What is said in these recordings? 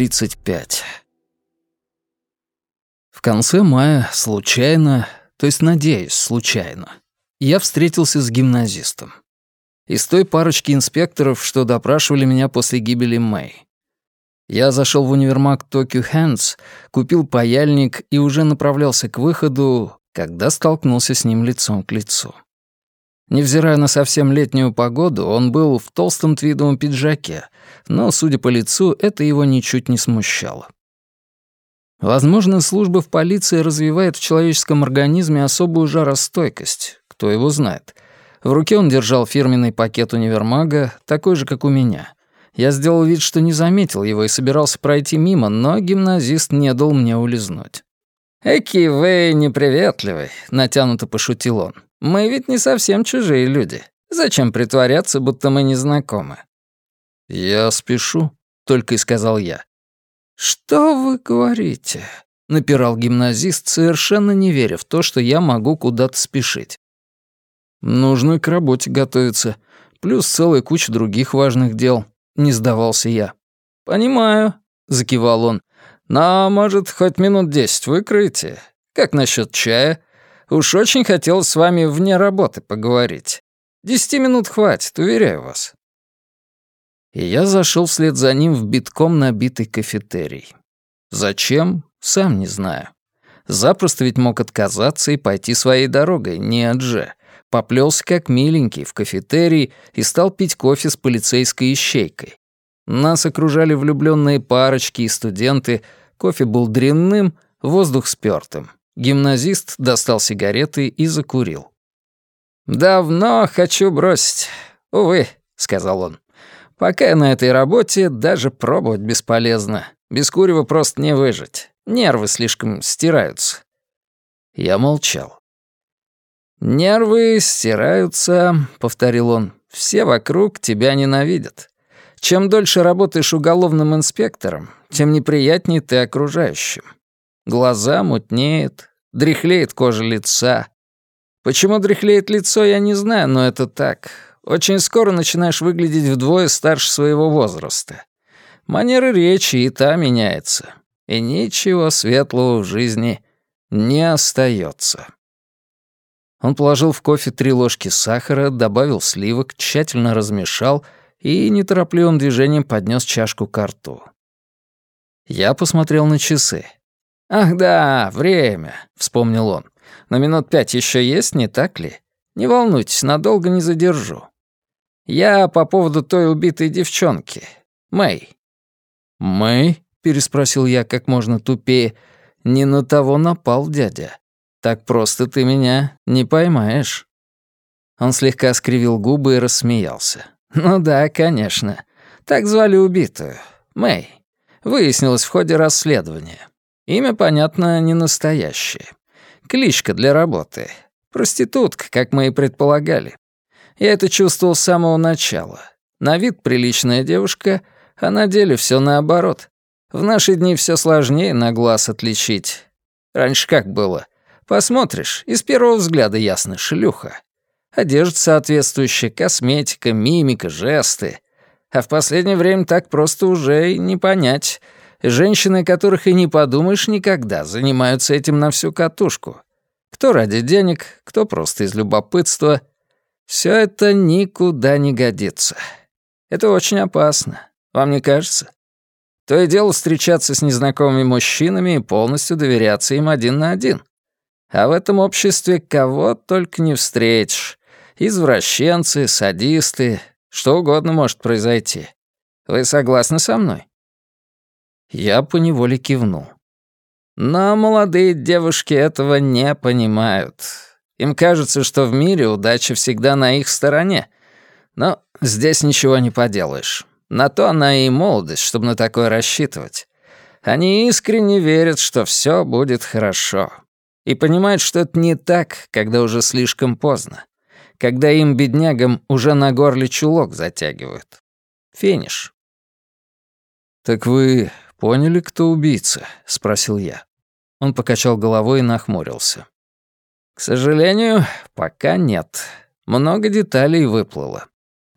35. В конце мая случайно, то есть, надеюсь, случайно, я встретился с гимназистом. Из той парочки инспекторов, что допрашивали меня после гибели Мэй. Я зашел в универмаг Tokyo Hands, купил паяльник и уже направлялся к выходу, когда столкнулся с ним лицом к лицу. Невзирая на совсем летнюю погоду, он был в толстом твидовом пиджаке, но, судя по лицу, это его ничуть не смущало. Возможно, служба в полиции развивает в человеческом организме особую жаростойкость, кто его знает. В руке он держал фирменный пакет универмага, такой же, как у меня. Я сделал вид, что не заметил его и собирался пройти мимо, но гимназист не дал мне улизнуть. «Эки вы неприветливый», — натянуто пошутил он. Мы ведь не совсем чужие люди. Зачем притворяться, будто мы не знакомы?» «Я спешу», — только и сказал я. «Что вы говорите?» — напирал гимназист, совершенно не веря в то, что я могу куда-то спешить. «Нужно к работе готовиться, плюс целая куча других важных дел», — не сдавался я. «Понимаю», — закивал он. «Но, может, хоть минут десять выкроете? Как насчет чая? Уж очень хотел с вами вне работы поговорить. Десяти минут хватит, уверяю вас». И я зашел вслед за ним в битком набитый кафетерий. Зачем? Сам не знаю. Запросто ведь мог отказаться и пойти своей дорогой, не Адже. Поплелся как миленький в кафетерий и стал пить кофе с полицейской ищейкой. Нас окружали влюбленные парочки и студенты, кофе был дрянным, воздух спёртым. Гимназист достал сигареты и закурил. «Давно хочу бросить. Увы», — сказал он. «Пока я на этой работе, даже пробовать бесполезно. Без курева просто не выжить. Нервы слишком стираются». Я молчал. «Нервы стираются», — повторил он. «Все вокруг тебя ненавидят. Чем дольше работаешь уголовным инспектором, тем неприятнее ты окружающим. Глаза мутнеют, дряхлеет кожа лица. Почему дряхлеет лицо, я не знаю, но это так. Очень скоро начинаешь выглядеть вдвое старше своего возраста. Манера речи и та меняется. И ничего светлого в жизни не остается. Он положил в кофе три ложки сахара, добавил сливок, тщательно размешал и неторопливым движением поднес чашку к рту. Я посмотрел на часы. «Ах да, время», — вспомнил он. «На минут пять еще есть, не так ли? Не волнуйтесь, надолго не задержу. Я по поводу той убитой девчонки. Мэй». «Мэй?» — переспросил я как можно тупее. «Не на того напал дядя. Так просто ты меня не поймаешь». Он слегка скривил губы и рассмеялся. «Ну да, конечно. Так звали убитую. Мэй. Выяснилось в ходе расследования. Имя, понятно, не настоящее. Кличка для работы. Проститутка, как мы и предполагали. Я это чувствовал с самого начала. На вид приличная девушка, а на деле все наоборот. В наши дни все сложнее на глаз отличить. Раньше как было? Посмотришь, и с первого взгляда ясно, шлюха. Одежда соответствующая, косметика, мимика, жесты. А в последнее время так просто уже и не понять — Женщины, которых и не подумаешь никогда, занимаются этим на всю катушку. Кто ради денег, кто просто из любопытства. Все это никуда не годится. Это очень опасно. Вам не кажется? То и дело встречаться с незнакомыми мужчинами и полностью доверяться им один на один. А в этом обществе кого только не встретишь. Извращенцы, садисты, что угодно может произойти. Вы согласны со мной? Я поневоле кивнул. Но молодые девушки этого не понимают. Им кажется, что в мире удача всегда на их стороне. Но здесь ничего не поделаешь. На то она и молодость, чтобы на такое рассчитывать. Они искренне верят, что все будет хорошо. И понимают, что это не так, когда уже слишком поздно. Когда им, беднягам, уже на горле чулок затягивают. Финиш. «Так вы «Поняли, кто убийца?» — спросил я. Он покачал головой и нахмурился. «К сожалению, пока нет. Много деталей выплыло.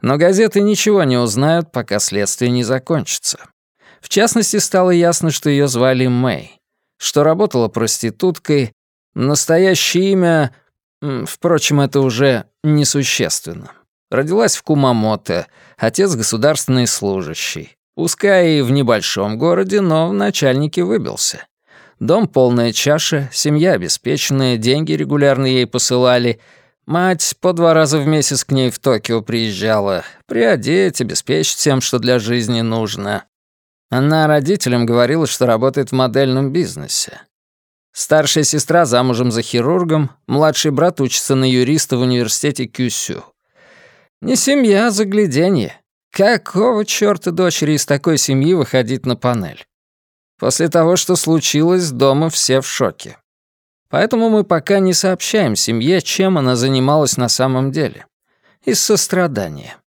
Но газеты ничего не узнают, пока следствие не закончится. В частности, стало ясно, что ее звали Мэй, что работала проституткой, настоящее имя... Впрочем, это уже несущественно. Родилась в Кумамото, отец государственный служащий. Пускай и в небольшом городе, но в начальнике выбился. Дом полная чаша, семья обеспеченная, деньги регулярно ей посылали. Мать по два раза в месяц к ней в Токио приезжала. Приодеть, обеспечить всем, что для жизни нужно. Она родителям говорила, что работает в модельном бизнесе. Старшая сестра замужем за хирургом, младший брат учится на юриста в университете Кюсю. Не семья, а загляденье. Какого чёрта дочери из такой семьи выходить на панель? После того, что случилось, дома все в шоке. Поэтому мы пока не сообщаем семье, чем она занималась на самом деле. Из сострадания.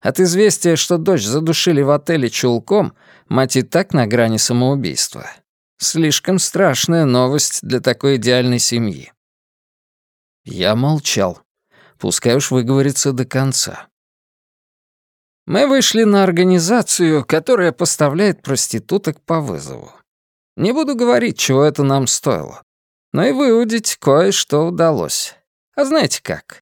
От известия, что дочь задушили в отеле чулком, мать и так на грани самоубийства. Слишком страшная новость для такой идеальной семьи. Я молчал. Пускай уж выговорится до конца. Мы вышли на организацию, которая поставляет проституток по вызову. Не буду говорить, чего это нам стоило. Но и выудить кое-что удалось. А знаете как?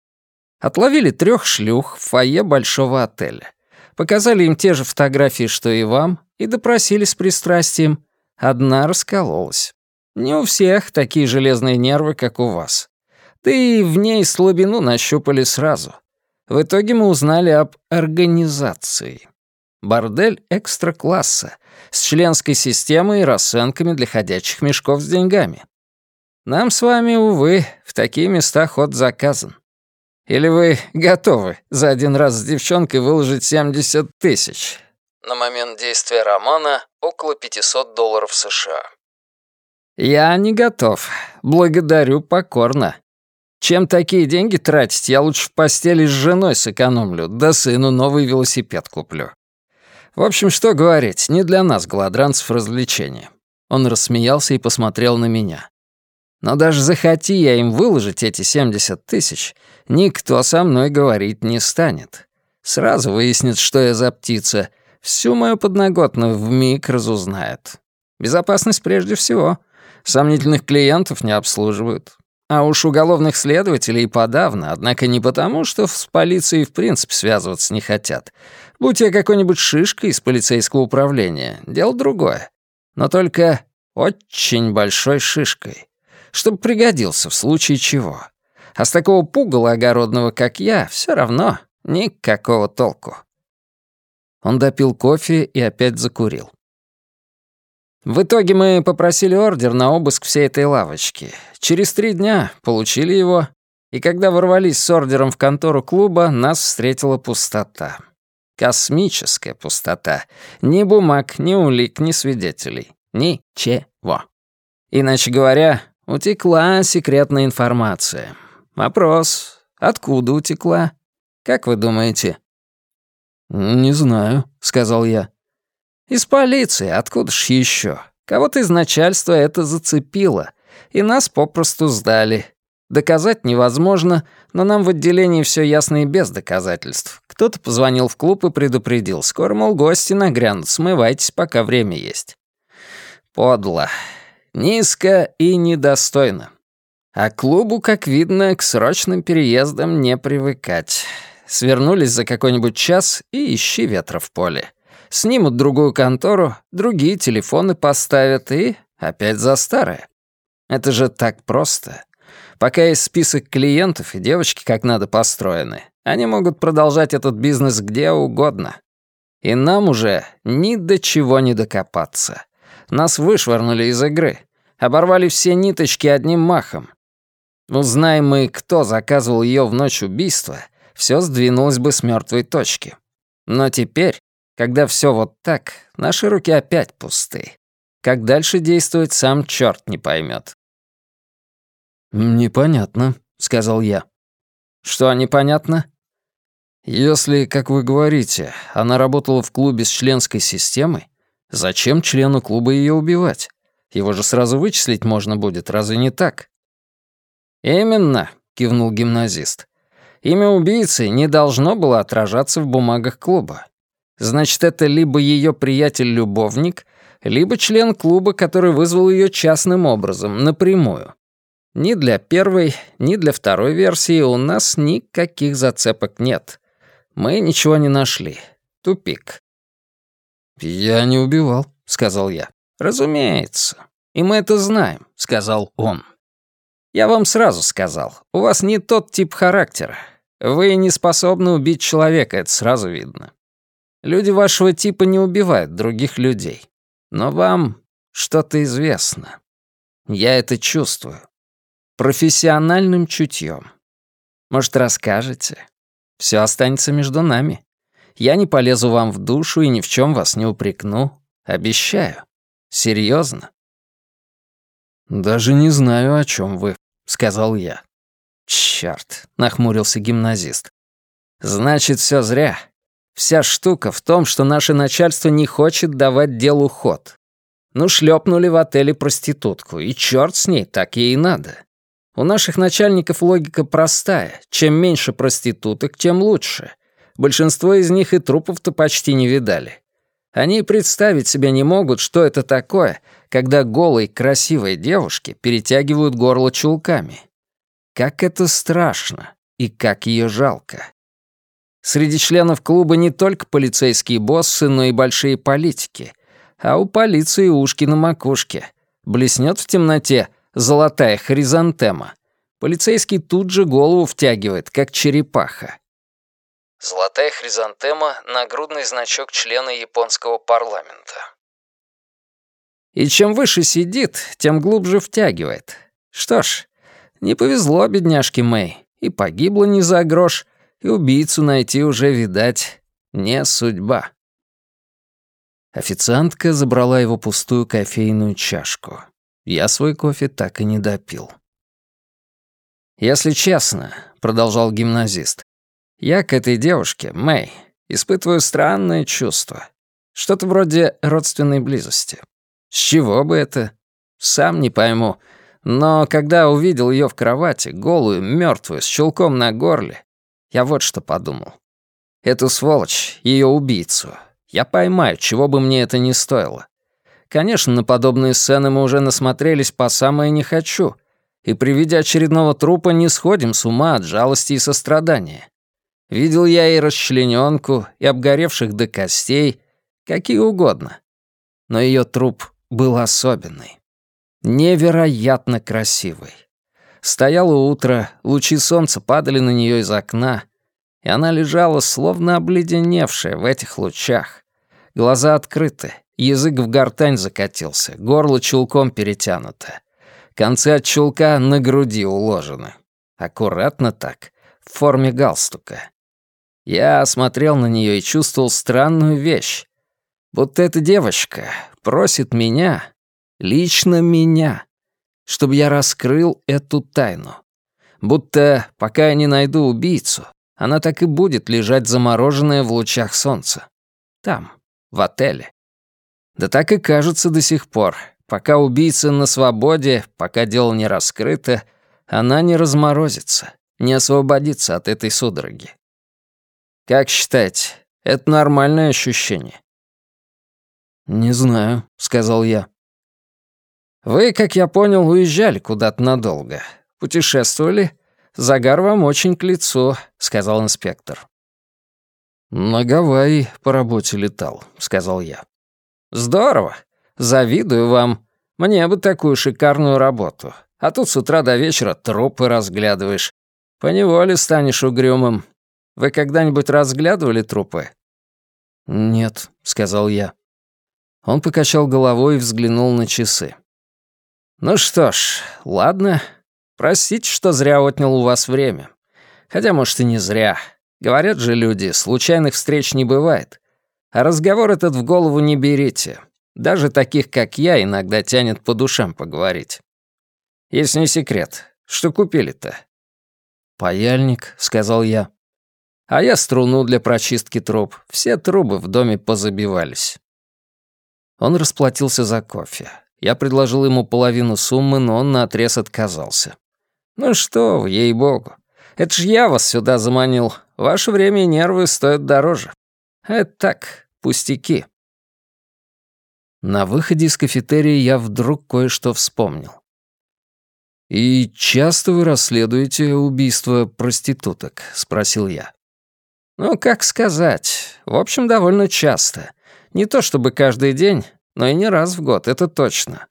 Отловили трех шлюх в фойе большого отеля. Показали им те же фотографии, что и вам, и допросили с пристрастием. Одна раскололась. Не у всех такие железные нервы, как у вас. Да и в ней слабину нащупали сразу. В итоге мы узнали об организации. Бордель экстра-класса, с членской системой и расценками для ходячих мешков с деньгами. Нам с вами, увы, в такие места ход заказан. Или вы готовы за один раз с девчонкой выложить 70 тысяч? На момент действия романа около 500 долларов США. Я не готов. Благодарю покорно. Чем такие деньги тратить, я лучше в постели с женой сэкономлю, да сыну новый велосипед куплю. В общем, что говорить, не для нас, голодранцев, развлечения. Он рассмеялся и посмотрел на меня. Но даже захоти я им выложить эти 70 тысяч, никто со мной говорить не станет. Сразу выяснит, что я за птица. Всю мою подноготную вмиг разузнает. Безопасность прежде всего. Сомнительных клиентов не обслуживают. А уж уголовных следователей подавно, однако не потому, что с полицией в принципе связываться не хотят. Будь я какой-нибудь шишкой из полицейского управления, дело другое. Но только очень большой шишкой. Чтобы пригодился в случае чего. А с такого пугала огородного, как я, все равно никакого толку. Он допил кофе и опять закурил. В итоге мы попросили ордер на обыск всей этой лавочки. Через три дня получили его, и когда ворвались с ордером в контору клуба, нас встретила пустота. Космическая пустота. Ни бумаг, ни улик, ни свидетелей. Ничего. Иначе говоря, утекла секретная информация. Вопрос, откуда утекла? Как вы думаете? «Не знаю», — сказал я. «Из полиции, откуда ж еще? Кого-то из начальства это зацепило, и нас попросту сдали. Доказать невозможно, но нам в отделении все ясно и без доказательств. Кто-то позвонил в клуб и предупредил. Скоро, мол, гости нагрянут, смывайтесь, пока время есть. Подло. Низко и недостойно. А клубу, как видно, к срочным переездам не привыкать. Свернулись за какой-нибудь час и ищи ветра в поле. Снимут другую контору, другие телефоны поставят и опять за старое. Это же так просто. Пока есть список клиентов и девочки как надо построены, они могут продолжать этот бизнес где угодно. И нам уже ни до чего не докопаться. Нас вышвырнули из игры. Оборвали все ниточки одним махом. Узнаем мы, кто заказывал ее в ночь убийства, все сдвинулось бы с мертвой точки. Но теперь когда все вот так, наши руки опять пусты. Как дальше действовать, сам черт не поймет. «Непонятно», — сказал я. «Что непонятно?» «Если, как вы говорите, она работала в клубе с членской системой, зачем члену клуба ее убивать? Его же сразу вычислить можно будет, разве не так?» «Именно», — кивнул гимназист. «Имя убийцы не должно было отражаться в бумагах клуба. Значит, это либо ее приятель-любовник, либо член клуба, который вызвал ее частным образом, напрямую. Ни для первой, ни для второй версии у нас никаких зацепок нет. Мы ничего не нашли. Тупик. «Я не убивал», — сказал я. «Разумеется. И мы это знаем», — сказал он. «Я вам сразу сказал, у вас не тот тип характера. Вы не способны убить человека, это сразу видно. Люди вашего типа не убивают других людей. Но вам что-то известно. Я это чувствую. Профессиональным чутьем. Может, расскажете? Все останется между нами. Я не полезу вам в душу и ни в чем вас не упрекну. Обещаю. Серьезно. «Даже не знаю, о чем вы», — сказал я. «Чёрт», — нахмурился гимназист. «Значит, все зря. Вся штука в том, что наше начальство не хочет давать делу ход. Ну, шлепнули в отеле проститутку, и черт с ней, так ей и надо. У наших начальников логика простая. Чем меньше проституток, тем лучше. Большинство из них и трупов-то почти не видали. Они представить себе не могут, что это такое, когда голой красивой девушке перетягивают горло чулками. Как это страшно и как ее жалко. Среди членов клуба не только полицейские боссы, но и большие политики. А у полиции ушки на макушке. Блеснет в темноте золотая хризантема. Полицейский тут же голову втягивает, как черепаха. Золотая хризантема — нагрудный значок члена японского парламента. И чем выше сидит, тем глубже втягивает. Что ж, не повезло бедняжке Мэй. И погибла не за грош, и убийцу найти уже, видать, не судьба. Официантка забрала его пустую кофейную чашку. Я свой кофе так и не допил. «Если честно», — продолжал гимназист, я к этой девушке, Мэй, испытываю странное чувство. Что-то вроде родственной близости. С чего бы это? Сам не пойму. Но когда увидел ее в кровати, голую, мертвую, с чулком на горле, я вот что подумал. Эту сволочь, ее убийцу, я поймаю, чего бы мне это ни стоило. Конечно, на подобные сцены мы уже насмотрелись по самое не хочу, и при виде очередного трупа не сходим с ума от жалости и сострадания. Видел я и расчлененку, и обгоревших до костей, какие угодно. Но ее труп был особенный. Невероятно красивый. Стояло утро, лучи солнца падали на нее из окна, и она лежала, словно обледеневшая в этих лучах. Глаза открыты, язык в гортань закатился, горло чулком перетянуто. Концы от чулка на груди уложены. Аккуратно так, в форме галстука. Я смотрел на нее и чувствовал странную вещь. Будто эта девочка просит меня, лично меня, чтобы я раскрыл эту тайну. Будто, пока я не найду убийцу, она так и будет лежать замороженная в лучах солнца. Там, в отеле. Да так и кажется до сих пор. Пока убийца на свободе, пока дело не раскрыто, она не разморозится, не освободится от этой судороги. Как считаете, это нормальное ощущение?» «Не знаю», — сказал я. «Вы, как я понял, уезжали куда-то надолго. Путешествовали? Загар вам очень к лицу», — сказал инспектор. «На Гавайи по работе летал», — сказал я. «Здорово. Завидую вам. Мне бы такую шикарную работу. А тут с утра до вечера трупы разглядываешь. Поневоле станешь угрюмым. Вы когда-нибудь разглядывали трупы?» «Нет», — сказал я. Он покачал головой и взглянул на часы. «Ну что ж, ладно. Простите, что зря отнял у вас время. Хотя, может, и не зря. Говорят же люди, случайных встреч не бывает. А разговор этот в голову не берите. Даже таких, как я, иногда тянет по душам поговорить. Если не секрет, что купили-то?» «Паяльник», — сказал я. А я струну для прочистки труб. Все трубы в доме позабивались. Он расплатился за кофе. Я предложил ему половину суммы, но он наотрез отказался. «Ну что вы, ей-богу. Это ж я вас сюда заманил. Ваше время и нервы стоят дороже. Это так, пустяки». На выходе из кафетерия я вдруг кое-что вспомнил. «И часто вы расследуете убийство проституток?» — спросил я. «Ну, как сказать. В общем, довольно часто. Не то чтобы каждый день, но и не раз в год, это точно.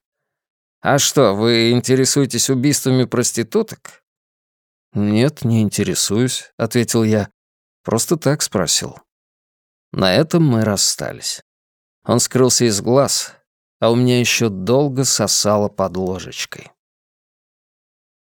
А что, вы интересуетесь убийствами проституток?» «Нет, не интересуюсь», — ответил я. «Просто так спросил». На этом мы расстались. Он скрылся из глаз, а у меня еще долго сосало под ложечкой.